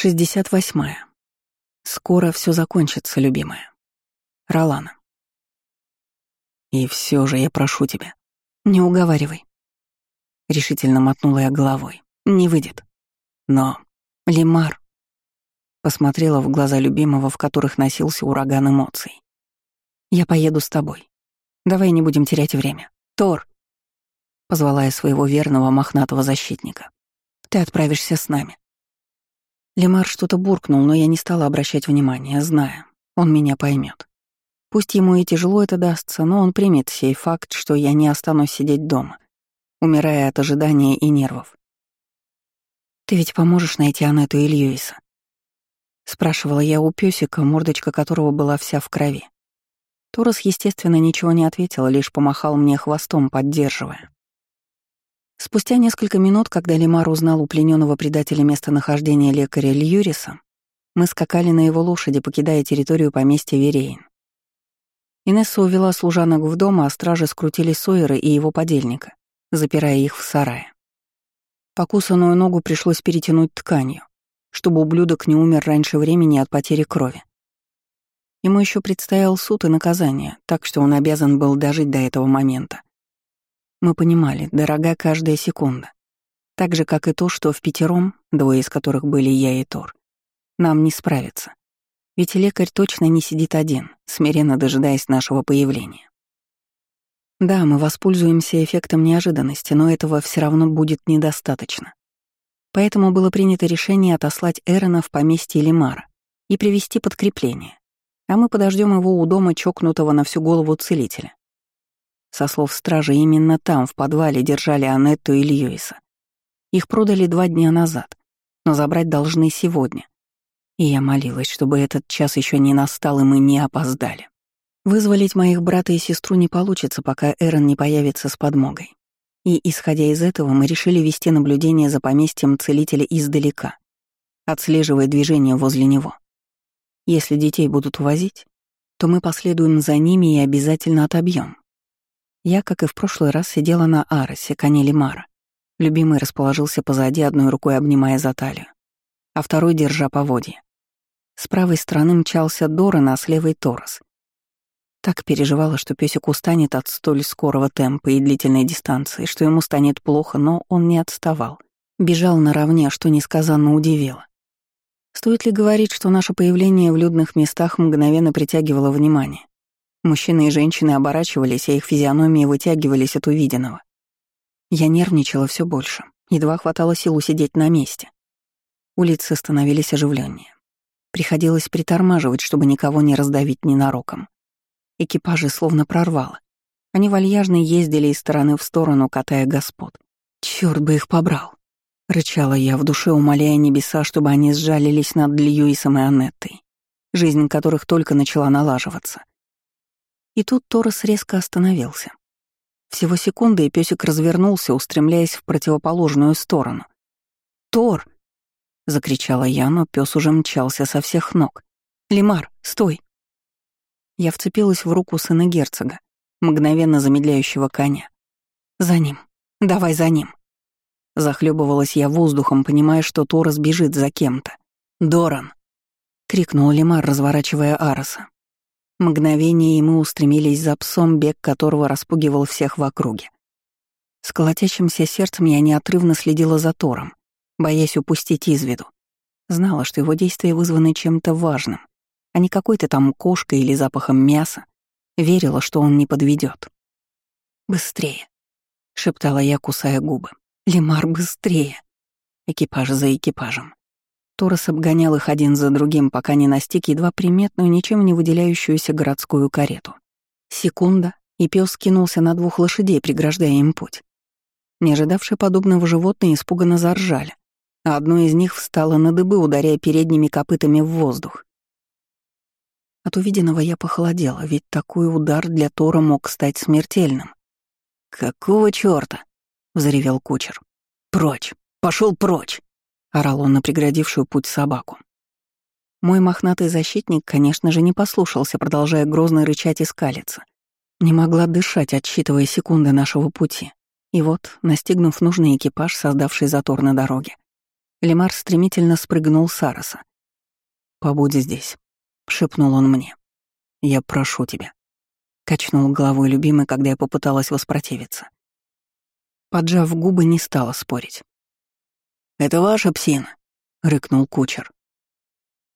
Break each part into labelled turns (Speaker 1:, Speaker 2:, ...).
Speaker 1: Шестьдесят восьмая. Скоро все закончится, любимая. Ролана. И все же я прошу тебя. Не уговаривай. Решительно мотнула я головой. Не выйдет. Но... Лимар. Посмотрела в глаза любимого, в которых носился ураган эмоций. Я поеду с тобой. Давай не будем терять время. Тор. Позвала я своего верного мохнатого защитника. Ты отправишься с нами. Лемар что-то буркнул, но я не стала обращать внимания, зная, он меня поймет. Пусть ему и тяжело это дастся, но он примет сей факт, что я не останусь сидеть дома, умирая от ожидания и нервов. «Ты ведь поможешь найти Анетту и Льюиса?» Спрашивала я у пёсика, мордочка которого была вся в крови. Торос, естественно, ничего не ответил, лишь помахал мне хвостом, поддерживая. Спустя несколько минут, когда Лемар узнал у плененного предателя местонахождение лекаря Льюриса, мы скакали на его лошади, покидая территорию поместья Верейн. Инесса увела служанок в дом, а стражи скрутили Сойера и его подельника, запирая их в сарае. Покусанную ногу пришлось перетянуть тканью, чтобы ублюдок не умер раньше времени от потери крови. Ему еще предстоял суд и наказание, так что он обязан был дожить до этого момента. Мы понимали, дорога каждая секунда. Так же, как и то, что в пятером, двое из которых были я и Тор, нам не справиться. Ведь лекарь точно не сидит один, смиренно дожидаясь нашего появления. Да, мы воспользуемся эффектом неожиданности, но этого все равно будет недостаточно. Поэтому было принято решение отослать Эрона в поместье Лимара и привести подкрепление, а мы подождем его у дома чокнутого на всю голову целителя. Со слов стражи, именно там, в подвале, держали Анетту и Льюиса. Их продали два дня назад, но забрать должны сегодня. И я молилась, чтобы этот час еще не настал, и мы не опоздали. Вызволить моих брата и сестру не получится, пока Эрон не появится с подмогой. И, исходя из этого, мы решили вести наблюдение за поместьем целителя издалека, отслеживая движение возле него. Если детей будут увозить, то мы последуем за ними и обязательно отобьем, я, как и в прошлый раз, сидела на Аросе, коне Лимара. Любимый расположился позади, одной рукой обнимая за талию, а второй держа поводья. С правой стороны мчался Доран, а с левой — Торос. Так переживала, что песик устанет от столь скорого темпа и длительной дистанции, что ему станет плохо, но он не отставал. Бежал наравне, что несказанно удивило. Стоит ли говорить, что наше появление в людных местах мгновенно притягивало внимание? Мужчины и женщины оборачивались, а их физиономии вытягивались от увиденного. Я нервничала все больше, едва хватало сил усидеть на месте. Улицы становились оживленнее. Приходилось притормаживать, чтобы никого не раздавить ненароком. Экипажи словно прорвало. Они вальяжно ездили из стороны в сторону, катая господ. Черт бы их побрал! Рычала я в душе, умоляя небеса, чтобы они сжалились над Льюисом и Аннеттой, жизнь которых только начала налаживаться. И тут Торос резко остановился. Всего секунды, и песик развернулся, устремляясь в противоположную сторону. «Тор!» — закричала я, но пес уже мчался со всех ног. «Лимар, стой!» Я вцепилась в руку сына герцога, мгновенно замедляющего коня. «За ним! Давай за ним!» Захлебывалась я воздухом, понимая, что Торос бежит за кем-то. «Доран!» — крикнул Лимар, разворачивая Ароса. Мгновение, и мы устремились за псом, бег которого распугивал всех в округе. С колотящимся сердцем я неотрывно следила за Тором, боясь упустить из виду. Знала, что его действия вызваны чем-то важным, а не какой-то там кошкой или запахом мяса. Верила, что он не подведет. «Быстрее!» — шептала я, кусая губы. «Лемар, быстрее!» Экипаж за экипажем. Торос обгонял их один за другим, пока не настиг едва приметную, ничем не выделяющуюся городскую карету. Секунда, и пес кинулся на двух лошадей, преграждая им путь. Не ожидавшие подобного животные испуганно заржали, а одно из них встало на дыбы, ударяя передними копытами в воздух. От увиденного я похолодела, ведь такой удар для Тора мог стать смертельным. «Какого чёрта?» — взревел кучер. «Прочь! Пошел прочь!» — орал он на преградившую путь собаку. Мой мохнатый защитник, конечно же, не послушался, продолжая грозно рычать и скалиться. Не могла дышать, отсчитывая секунды нашего пути. И вот, настигнув нужный экипаж, создавший затор на дороге, Лемар стремительно спрыгнул с Ароса. «Побудь здесь», — шепнул он мне. «Я прошу тебя». Качнул головой любимый, когда я попыталась воспротивиться. Поджав губы, не стала спорить. «Это ваша псина?» — рыкнул кучер.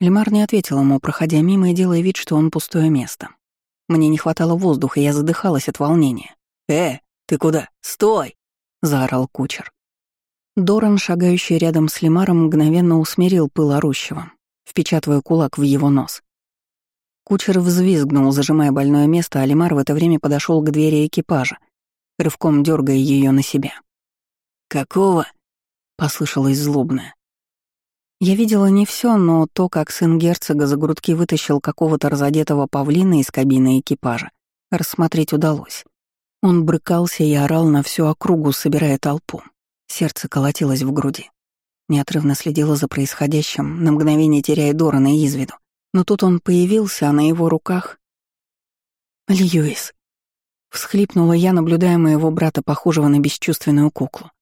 Speaker 1: Лемар не ответил ему, проходя мимо и делая вид, что он пустое место. Мне не хватало воздуха, я задыхалась от волнения. «Э, ты куда? Стой!» — заорал кучер. Доран, шагающий рядом с Лемаром, мгновенно усмирил пыл орущего, впечатывая кулак в его нос. Кучер взвизгнул, зажимая больное место, а Лемар в это время подошел к двери экипажа, рывком дергая ее на себя. «Какого?» — послышалось злобное. Я видела не все, но то, как сын герцога за грудки вытащил какого-то разодетого павлина из кабины экипажа, рассмотреть удалось. Он брыкался и орал на всю округу, собирая толпу. Сердце колотилось в груди. Неотрывно следила за происходящим, на мгновение теряя Дорана из виду. Но тут он появился, а на его руках... «Льюис», — всхлипнула я, наблюдая моего брата, похожего на бесчувственную куклу.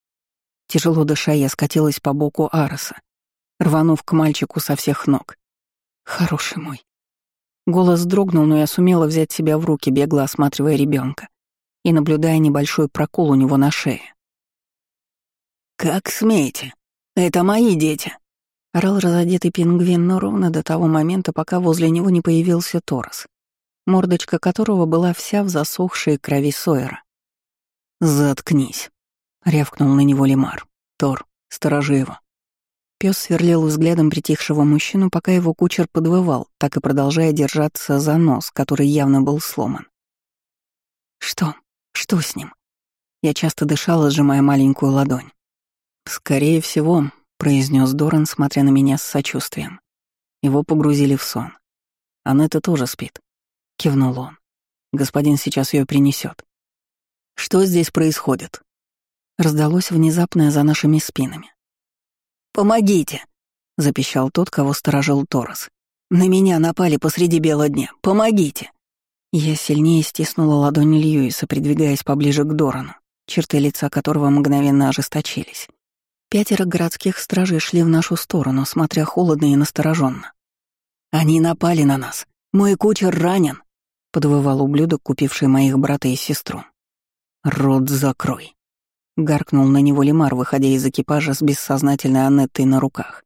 Speaker 1: Тяжело дыша, я скатилась по боку Ароса, рванув к мальчику со всех ног. «Хороший мой». Голос дрогнул, но я сумела взять себя в руки, бегло осматривая ребенка и наблюдая небольшой прокол у него на шее. «Как смеете? Это мои дети!» — орал разодетый пингвин, но ровно до того момента, пока возле него не появился Торос, мордочка которого была вся в засохшей крови Сойера. «Заткнись!» — рявкнул на него Лемар. «Тор, сторожи его». Пес сверлил взглядом притихшего мужчину, пока его кучер подвывал, так и продолжая держаться за нос, который явно был сломан. «Что? Что с ним?» Я часто дышала, сжимая маленькую ладонь. «Скорее всего», — произнес Доран, смотря на меня с сочувствием. Его погрузили в сон. «Анетта тоже спит», — кивнул он. «Господин сейчас ее принесет. «Что здесь происходит?» Раздалось внезапное за нашими спинами. «Помогите!» — запищал тот, кого сторожил Торос. «На меня напали посреди бела дня. Помогите!» Я сильнее стиснула ладонь Льюиса, придвигаясь поближе к Дорану, черты лица которого мгновенно ожесточились. Пятеро городских стражей шли в нашу сторону, смотря холодно и настороженно. «Они напали на нас. Мой кучер ранен!» — подвывал ублюдок, купивший моих брата и сестру. «Рот закрой!» Гаркнул на него Лемар, выходя из экипажа с бессознательной Аннеттой на руках.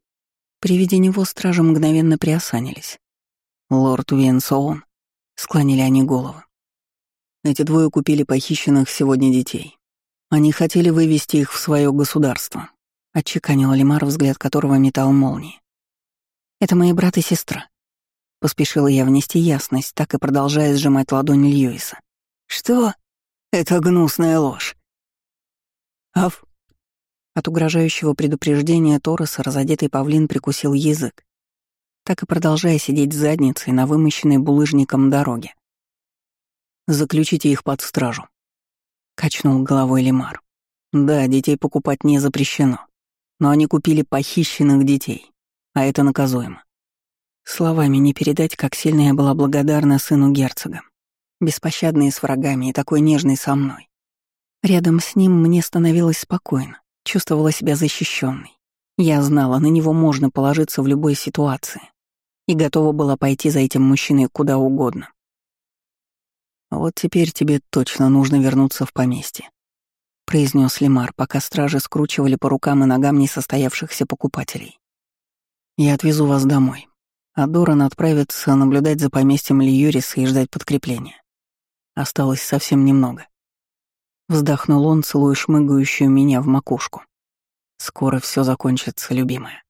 Speaker 1: При виде него стражи мгновенно приосанились. «Лорд Уинсоун», — склонили они головы. Эти двое купили похищенных сегодня детей. Они хотели вывести их в свое государство. Отчеканил Лемар, взгляд которого метал молнии. «Это мои брат и сестра». Поспешила я внести ясность, так и продолжая сжимать ладонь Льюиса. «Что? Это гнусная ложь. Аф. От угрожающего предупреждения Тороса разодетый павлин прикусил язык, так и продолжая сидеть задницей на вымощенной булыжником дороге. «Заключите их под стражу», — качнул головой Лемар. «Да, детей покупать не запрещено, но они купили похищенных детей, а это наказуемо». Словами не передать, как сильно я была благодарна сыну герцога, беспощадный с врагами и такой нежный со мной. Рядом с ним мне становилось спокойно, чувствовала себя защищенной. Я знала, на него можно положиться в любой ситуации и готова была пойти за этим мужчиной куда угодно. «Вот теперь тебе точно нужно вернуться в поместье», — произнес Лемар, пока стражи скручивали по рукам и ногам несостоявшихся покупателей. «Я отвезу вас домой, а Доран отправится наблюдать за поместьем Льюриса и ждать подкрепления. Осталось совсем немного. Вздохнул он, целуя шмыгающую меня в макушку. «Скоро все закончится, любимая».